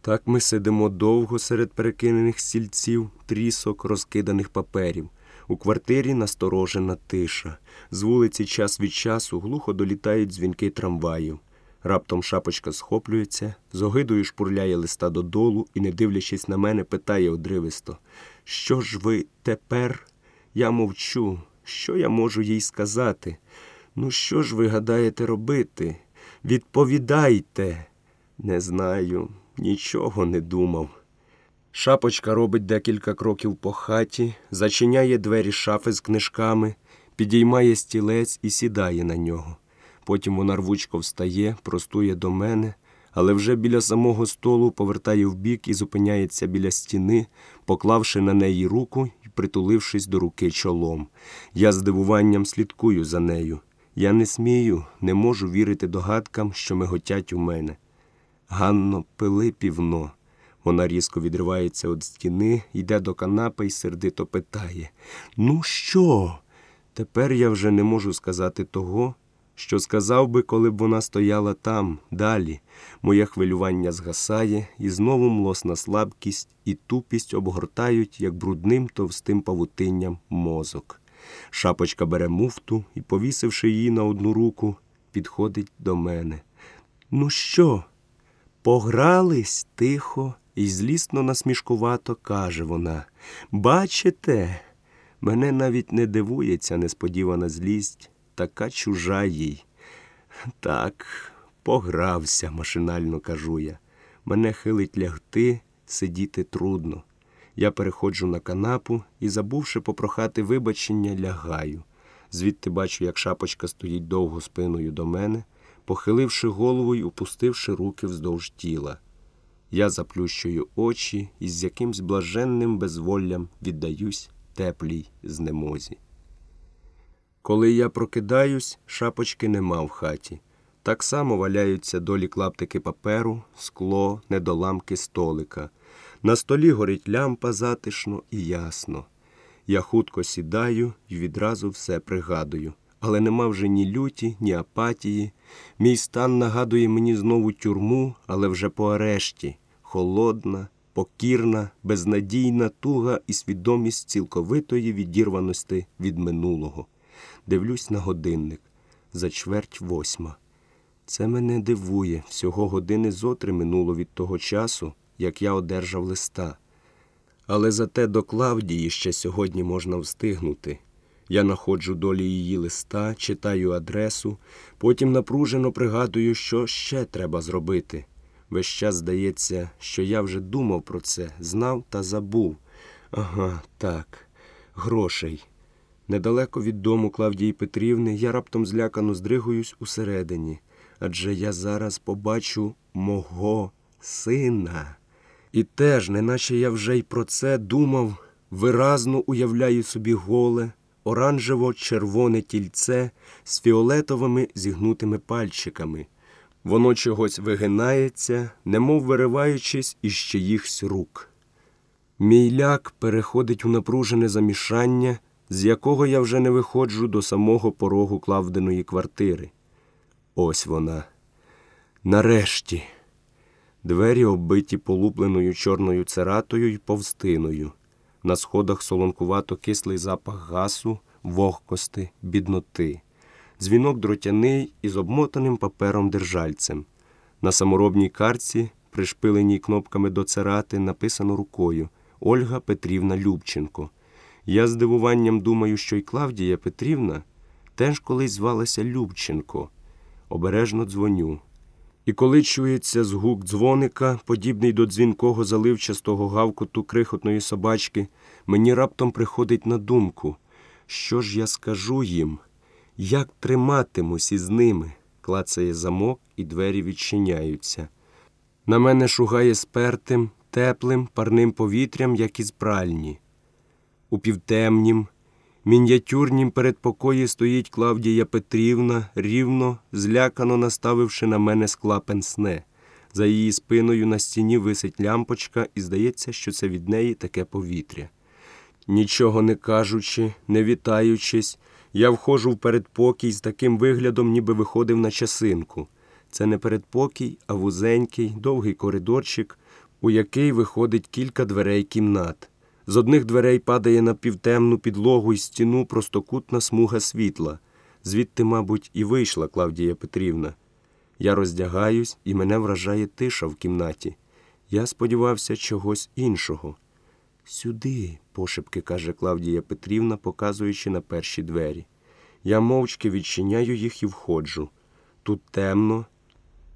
Так ми сидимо довго серед перекинених стільців, трісок, розкиданих паперів. У квартирі насторожена тиша. З вулиці час від часу глухо долітають дзвінки трамваїв. Раптом шапочка схоплюється, з огидою шпурляє листа додолу і, не дивлячись на мене, питає одривисто Що ж ви тепер? Я мовчу. Що я можу їй сказати? Ну, що ж ви гадаєте робити? Відповідайте. Не знаю, нічого не думав. Шапочка робить декілька кроків по хаті, зачиняє двері шафи з книжками, підіймає стілець і сідає на нього. Потім вона рвучко встає, простує до мене, але вже біля самого столу повертає вбік і зупиняється біля стіни, поклавши на неї руку і притулившись до руки чолом. Я з дивуванням слідкую за нею. Я не смію, не можу вірити догадкам, що миготять у мене. Ганно, пили півно. Вона різко відривається від стіни, йде до канапи і сердито питає Ну що? Тепер я вже не можу сказати того, що сказав би, коли б вона стояла там, далі. Моє хвилювання згасає, і знову млосна слабкість і тупість обгортають, як брудним товстим павутинням, мозок. Шапочка бере муфту і, повісивши її на одну руку, підходить до мене. Ну що? Погрались тихо і злісно насмішкувато каже вона. Бачите, мене навіть не дивує ця несподівана злість, така чужа їй. Так, погрався, машинально кажу я. Мене хилить лягти, сидіти трудно. Я переходжу на канапу і, забувши попрохати вибачення, лягаю. Звідти бачу, як шапочка стоїть довго спиною до мене, похиливши голову й опустивши руки вздовж тіла. Я заплющую очі і з якимсь блаженним безволлям віддаюсь теплій знемозі. Коли я прокидаюсь, шапочки нема в хаті. Так само валяються долі клаптики паперу, скло, недоламки столика. На столі горить лямпа затишно і ясно. Я хутко сідаю і відразу все пригадую. Але нема вже ні люті, ні апатії. Мій стан нагадує мені знову тюрму, але вже по арешті. Холодна, покірна, безнадійна туга і свідомість цілковитої відірваності від минулого. Дивлюсь на годинник за чверть восьма. Це мене дивує. Всього години зотри минуло від того часу, як я одержав листа. Але зате до Клавдії ще сьогодні можна встигнути. Я находжу долі її листа, читаю адресу, потім напружено пригадую, що ще треба зробити. Весь час здається, що я вже думав про це, знав та забув. Ага, так, грошей. Недалеко від дому Клавдії Петрівни я раптом злякано здригуюсь усередині, адже я зараз побачу мого сина. І теж, неначе я вже й про це думав, виразно уявляю собі голе, оранжево-червоне тільце з фіолетовими зігнутими пальчиками. Воно чогось вигинається, немов вириваючись із чиїхсь рук. Мій ляк переходить у напружене замішання, з якого я вже не виходжу до самого порогу клавденої квартири. Ось вона. Нарешті. Двері оббиті полупленою чорною цератою й повстиною. На сходах солонкувато кислий запах гасу, вогкости, бідноти. Дзвінок дротяний із обмотаним папером держальцем. На саморобній карці, пришпиленій кнопками до церати, написано рукою Ольга Петрівна Любченко. Я з дивуванням думаю, що й Клавдія Петрівна теж колись звалася Любченко. Обережно дзвоню. І коли чується згук дзвоника, подібний до дзвінкого заливчастого гавкоту крихотної собачки, мені раптом приходить на думку, що ж я скажу їм, як триматимусь із ними, клацає замок, і двері відчиняються. На мене шугає спертим, теплим, парним повітрям, як із пральні. У півтемнім, мініатюрнім передпокої стоїть Клавдія Петрівна, рівно, злякано наставивши на мене скла пенсне. За її спиною на стіні висить лямпочка, і здається, що це від неї таке повітря. Нічого не кажучи, не вітаючись, я входжу в передпокій з таким виглядом, ніби виходив на часинку. Це не передпокій, а вузенький, довгий коридорчик, у який виходить кілька дверей кімнат. З одних дверей падає на півтемну підлогу і стіну простокутна смуга світла. Звідти, мабуть, і вийшла Клавдія Петрівна. Я роздягаюсь, і мене вражає тиша в кімнаті. Я сподівався чогось іншого. Сюди, пошепки каже Клавдія Петрівна, показуючи на перші двері. Я мовчки відчиняю їх і входжу. Тут темно.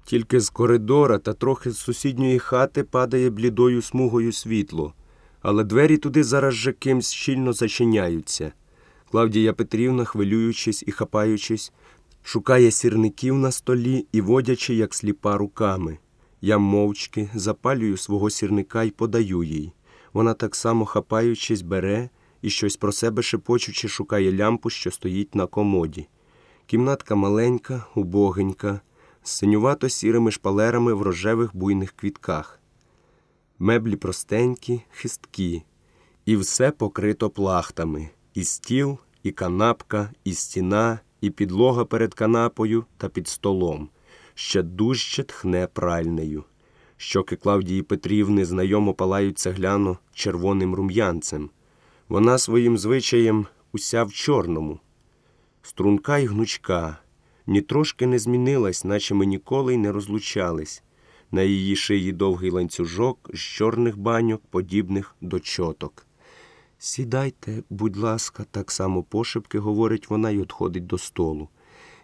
Тільки з коридора та трохи з сусідньої хати падає блідою смугою світло, але двері туди зараз же кимсь щільно зачиняються. Клавдія Петрівна, хвилюючись і хапаючись, шукає сірників на столі і водячи, як сліпа руками. Я мовчки запалюю свого сірника і подаю їй. Вона так само хапаючись, бере і щось про себе шепочучи шукає лямпу, що стоїть на комоді. Кімнатка маленька, убогенька, з синювато сірими шпалерами в рожевих буйних квітках. Меблі простенькі, хисткі, і все покрито плахтами, і стіл, і канапка, і стіна, і підлога перед канапою та під столом, ще дужче тхне пральнею. Щоки Клавдії Петрівни знайомо палають цегляно червоним рум'янцем. Вона своїм звичаєм уся в чорному. Струнка й гнучка, ні трошки не змінилась, наче ми ніколи й не розлучались. На її шиї довгий ланцюжок з чорних баньок, подібних до чоток. Сідайте, будь ласка, так само пошепки, говорить вона й отходить до столу.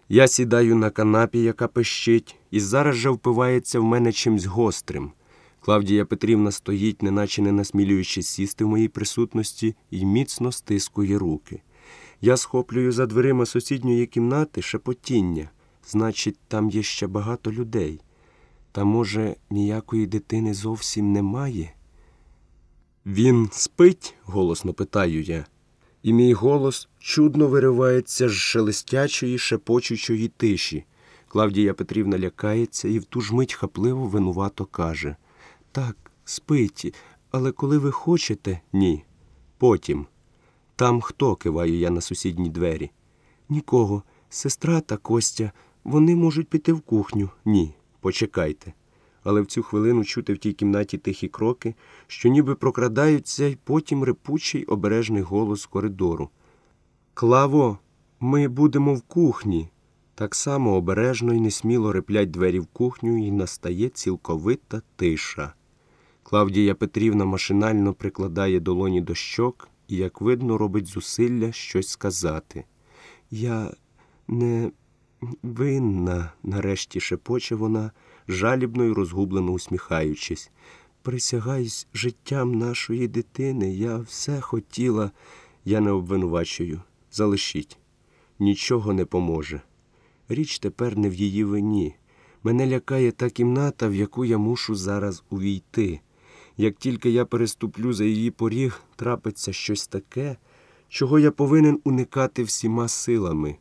Я сідаю на канапі, яка пищить, і зараз же впивається в мене чимсь гострим. Клавдія Петрівна стоїть, неначе не насмілюючись сісти в моїй присутності, і міцно стискує руки. Я схоплюю за дверима сусідньої кімнати шепотіння. Значить, там є ще багато людей. Та, може, ніякої дитини зовсім немає? Він спить? голосно питаю я. І мій голос чудно виривається з шелестячої, шепочучої тиші. Клавдія Петрівна лякається і в ту ж мить хапливо винувато каже Так, спить, але коли ви хочете, ні. Потім. Там хто? киваю я на сусідні двері. Нікого. Сестра та Костя. Вони можуть піти в кухню. Ні. Почекайте. Але в цю хвилину чути в тій кімнаті тихі кроки, що ніби прокрадаються, і потім репучий обережний голос коридору. Клаво, ми будемо в кухні. Так само обережно і несміло реплять двері в кухню, і настає цілковита тиша. Клавдія Петрівна машинально прикладає долоні до щок і, як видно, робить зусилля щось сказати. Я не винна, нарешті шепоче вона, жалібно й розгублено усміхаючись. Присягаюсь життям нашої дитини, я все хотіла, я не обвинувачую. Залишіть. Нічого не поможе. Річ тепер не в її вині. Мене лякає та кімната, в яку я мушу зараз увійти. Як тільки я переступлю за її поріг, трапиться щось таке, чого я повинен уникати всіма силами.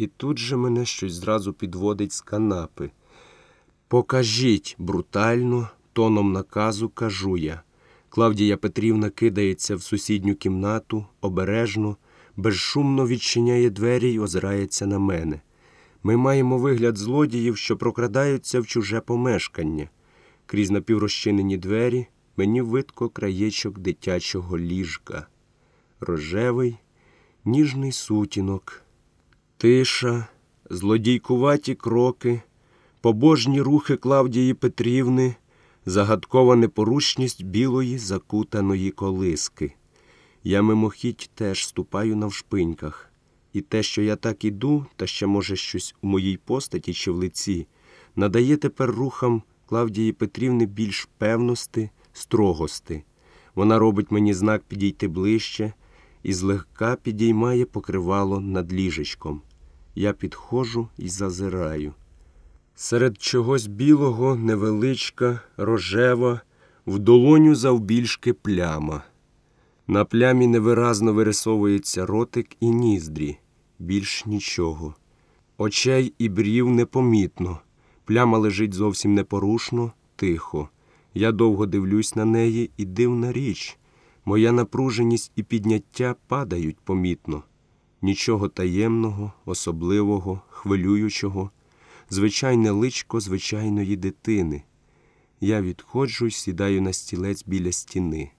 І тут же мене щось зразу підводить з канапи. Покажіть, брутально, тоном наказу кажу я. Клавдія Петрівна кидається в сусідню кімнату, обережно, безшумно відчиняє двері й озирається на мене. Ми маємо вигляд злодіїв, що прокрадаються в чуже помешкання. Крізь напіврозчинені двері мені видко краєчок дитячого ліжка. Рожевий, ніжний сутінок, тиша, злодійкуваті кроки, побожні рухи Клавдії Петрівни, загадкова непорушність білої закутаної колиски. Я мимохідь теж ступаю навшпиньках. І те, що я так іду, та ще, може, щось у моїй постаті чи в лиці, надає тепер рухам Клавдії Петрівни більш певності, строгости. Вона робить мені знак підійти ближче і злегка підіймає покривало над ліжечком. Я підходжу і зазираю. Серед чогось білого, невеличка, рожева, в долоню завбільшки пляма. На плямі невиразно вирисовується ротик і ніздрі, більш нічого. Очей і брів непомітно. Пляма лежить зовсім непорушно, тихо. Я довго дивлюсь на неї і дивна річ. Моя напруженість і підняття падають помітно. Нічого таємного, особливого, хвилюючого, звичайне личко звичайної дитини. Я відходжу й сідаю на стілець біля стіни.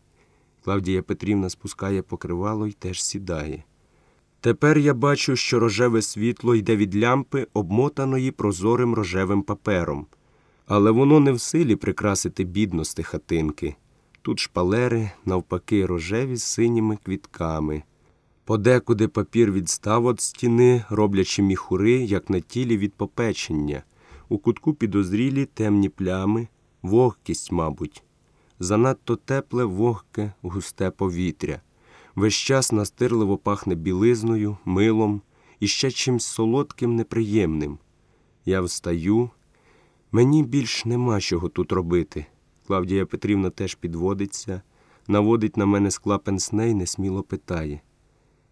Клавдія Петрівна спускає покривало й теж сідає. Тепер я бачу, що рожеве світло йде від лямпи, обмотаної прозорим рожевим папером. Але воно не в силі прикрасити бідності хатинки. Тут шпалери, навпаки, рожеві з синіми квітками. Подекуди папір відстав від стіни, роблячи міхури, як на тілі від попечення. У кутку підозрілі темні плями, вогкість, мабуть. Занадто тепле, вогке, густе повітря. Весь час настирливо пахне білизною, милом і ще чимсь солодким, неприємним. Я встаю. Мені більш нема чого тут робити. Клавдія Петрівна теж підводиться, наводить на мене скла пенсне й несміло питає.